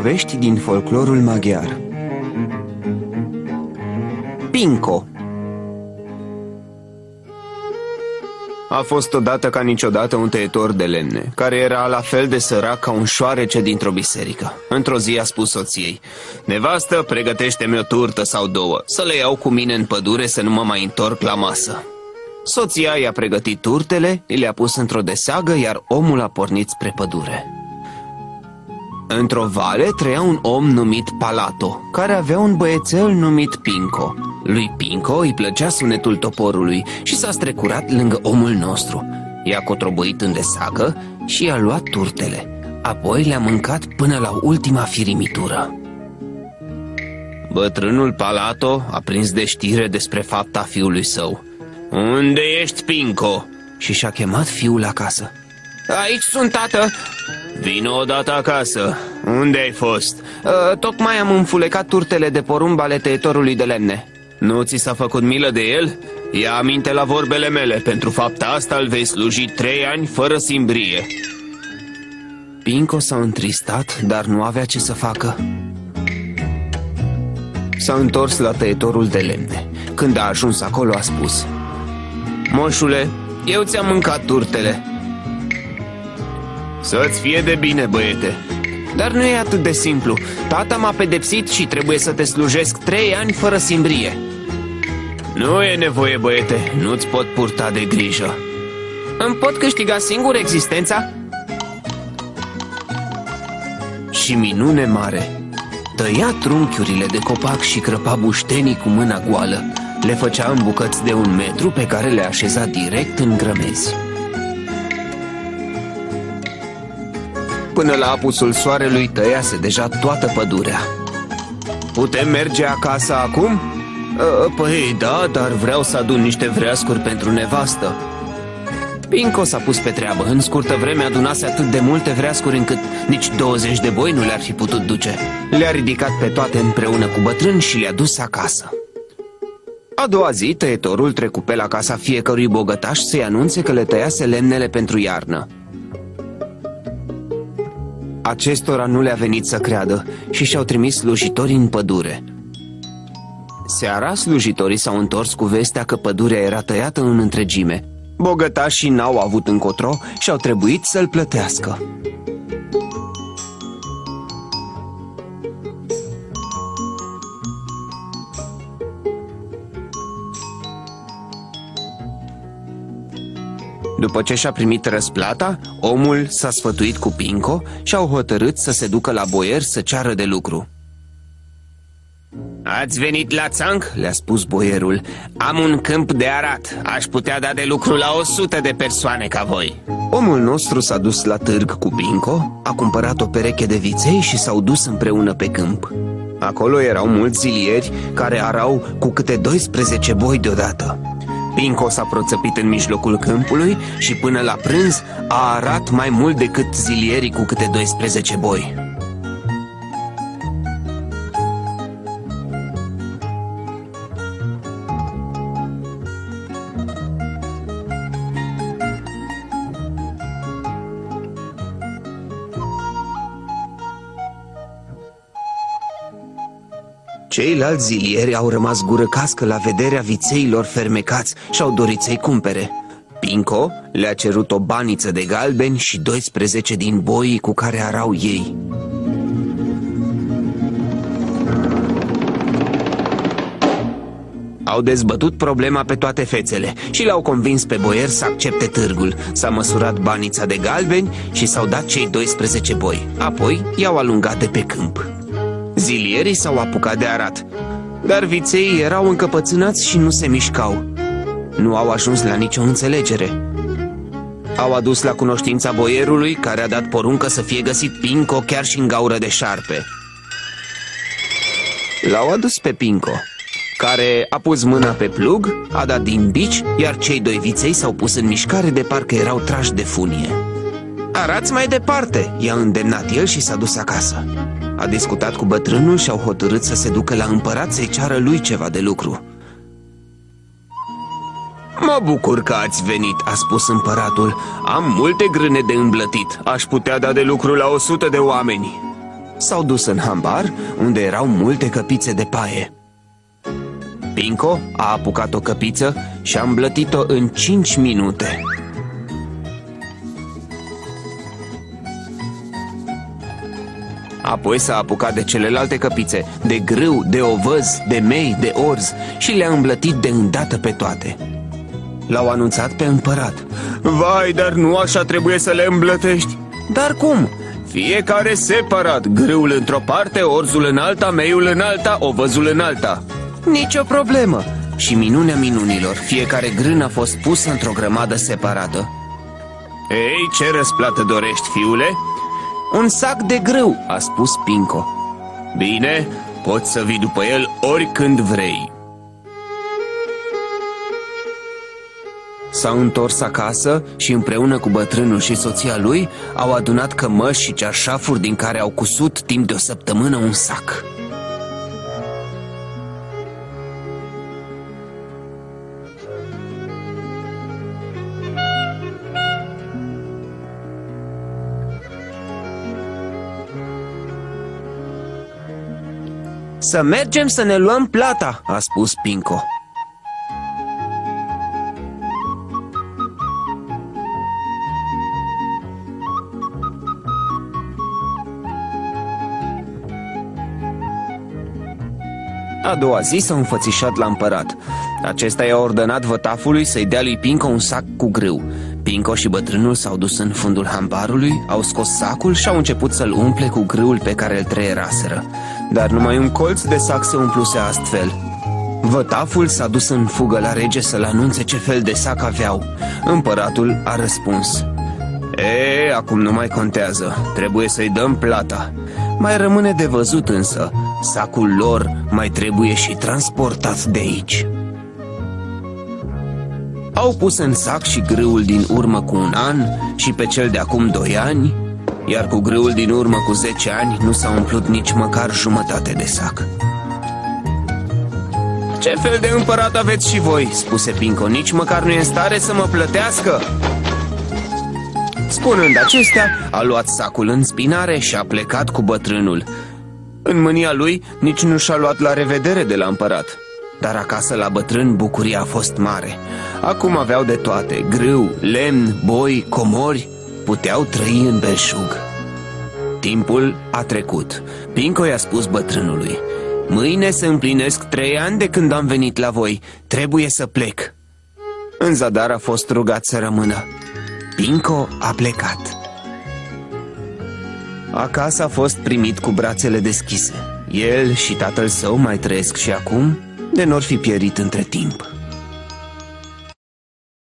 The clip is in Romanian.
Povești din folclorul maghiar Pinco A fost odată ca niciodată un tăietor de lemne, care era la fel de sărac ca un șoarece dintr-o biserică. Într-o zi a spus soției, Nevastă, pregătește-mi o turtă sau două, să le iau cu mine în pădure să nu mă mai întorc la masă. Soția i-a pregătit turtele, le-a pus într-o deseagă, iar omul a pornit spre pădure. Într-o vale trăia un om numit Palato, care avea un băiețel numit Pinco. Lui Pinco îi plăcea sunetul toporului și s-a strecurat lângă omul nostru. I-a cotrobăit în desagă și i-a luat turtele. Apoi le-a mâncat până la ultima firimitură. Bătrânul Palato a prins de știre despre fapta fiului său. Unde ești, Pinco?" Și și-a chemat fiul acasă. Aici sunt, tată. Vino odată acasă. Unde ai fost? Uh, tocmai am înfulecat turtele de porumb ale tăietorului de lemne. Nu ți s-a făcut milă de el? Ia aminte la vorbele mele. Pentru fapta asta îl vei sluji trei ani fără simbrie. Pinco s-a întristat, dar nu avea ce să facă. S-a întors la tăietorul de lemne. Când a ajuns acolo a spus Moșule, eu ți-am mâncat turtele să-ți fie de bine, băiete. Dar nu e atât de simplu. Tata m-a pedepsit și trebuie să te slujesc trei ani fără simbrie. Nu e nevoie, băiete. Nu-ți pot purta de grijă. Îmi pot câștiga singur existența? Și minune mare. Tăia trunchiurile de copac și crăpa buștenii cu mâna goală. Le făcea în bucăți de un metru pe care le așeza direct în grămezi Până la apusul soarelui tăiase deja toată pădurea. Putem merge acasă acum? Păi da, dar vreau să adun niște vreascuri pentru nevastă. Pinco s-a pus pe treabă. În scurtă vreme adunase atât de multe vreascuri încât nici 20 de boi nu le-ar fi putut duce. Le-a ridicat pe toate împreună cu bătrân și le-a dus acasă. A doua zi, tăietorul trecu pe la casa fiecărui bogătaș să-i anunțe că le tăiase lemnele pentru iarnă Acestora nu le-a venit să creadă și și-au trimis slujitorii în pădure. Seara, slujitorii s-au întors cu vestea că pădurea era tăiată în întregime. Bogătașii n-au avut încotro și au trebuit să-l plătească. După ce și-a primit răsplata, omul s-a sfătuit cu Pinco și au hotărât să se ducă la boier să ceară de lucru. Ați venit la țanc? le-a spus boierul. Am un câmp de arat. Aș putea da de lucru la o sută de persoane ca voi. Omul nostru s-a dus la târg cu Pinco, a cumpărat o pereche de viței și s-au dus împreună pe câmp. Acolo erau mulți zilieri care arau cu câte 12 boi deodată. Pinco s-a proțăpit în mijlocul câmpului și până la prânz a arat mai mult decât zilierii cu câte 12 boi. Ceilalți zilieri au rămas gură cască la vederea vițeilor fermecați și au dorit să-i cumpere. Pinco le-a cerut o baniță de galbeni și 12 din boii cu care arau ei. Au dezbătut problema pe toate fețele și l-au convins pe boier să accepte târgul. S-a măsurat banița de galbeni și s-au dat cei 12 boi. Apoi i-au alungat de pe câmp. Zilierii s-au apucat de arat. Dar viței erau încăpățânați și nu se mișcau. Nu au ajuns la nicio înțelegere. Au adus la cunoștința boierului Care a dat poruncă să fie găsit Pinco chiar și în gaură de șarpe. L-au adus pe Pinco care a pus mâna pe plug, a dat din bici, iar cei doi viței s-au pus în mișcare de parcă erau trași de funie. Arați mai departe, i-a îndemnat el și s-a dus acasă. A discutat cu bătrânul și au hotărât să se ducă la împărat să-i ceară lui ceva de lucru. Mă bucur că ați venit, a spus împăratul. Am multe grâne de îmblătit. Aș putea da de lucru la o sută de oameni. S-au dus în hambar, unde erau multe căpițe de paie. Pinco a apucat o căpiță și a îmblătit-o în 5 minute. Apoi s-a apucat de celelalte căpițe, de grâu, de ovăz, de mei, de orz și le-a îmblătit de îndată pe toate. L-au anunțat pe împărat. Vai, dar nu așa trebuie să le îmblătești. Dar cum? Fiecare separat, grâul într-o parte, orzul în alta, meiul în alta, ovăzul în alta. Nicio problemă. Și minunea minunilor, fiecare grân a fost pus într-o grămadă separată. Ei, ce răsplată dorești, fiule? Un sac de grâu, a spus Pinco. Bine, poți să vii după el oricând vrei. S-au întors acasă și împreună cu bătrânul și soția lui au adunat cămăși și cearșafuri din care au cusut timp de o săptămână un sac. Să mergem să ne luăm plata, a spus Pinco. A doua zi s-a înfățișat la împărat. Acesta i-a ordonat vătafului să-i dea lui Pinco un sac cu grâu. Pinco și bătrânul s-au dus în fundul hambarului, au scos sacul și au început să-l umple cu grâul pe care îl trăieraseră. Dar numai un colț de sac se umpluse astfel. Vătaful s-a dus în fugă la rege să-l anunțe ce fel de sac aveau. Împăratul a răspuns. E, acum nu mai contează, trebuie să-i dăm plata. Mai rămâne de văzut însă, sacul lor mai trebuie și transportat de aici. Au pus în sac și grâul din urmă cu un an și pe cel de acum doi ani, iar cu grâul din urmă cu zece ani nu s-a umplut nici măcar jumătate de sac. Ce fel de împărat aveți și voi?" spuse Pinco, nici măcar nu e în stare să mă plătească." Spunând acestea, a luat sacul în spinare și a plecat cu bătrânul. În mânia lui nici nu și-a luat la revedere de la împărat. Dar acasă la bătrân bucuria a fost mare. Acum aveau de toate, grâu, lemn, boi, comori, puteau trăi în belșug. Timpul a trecut. Pinco i-a spus bătrânului, Mâine se împlinesc trei ani de când am venit la voi, trebuie să plec. În zadar a fost rugat să rămână. Pinco a plecat. Acasă a fost primit cu brațele deschise. El și tatăl său mai trăiesc și acum, de n-or fi pierit între timp.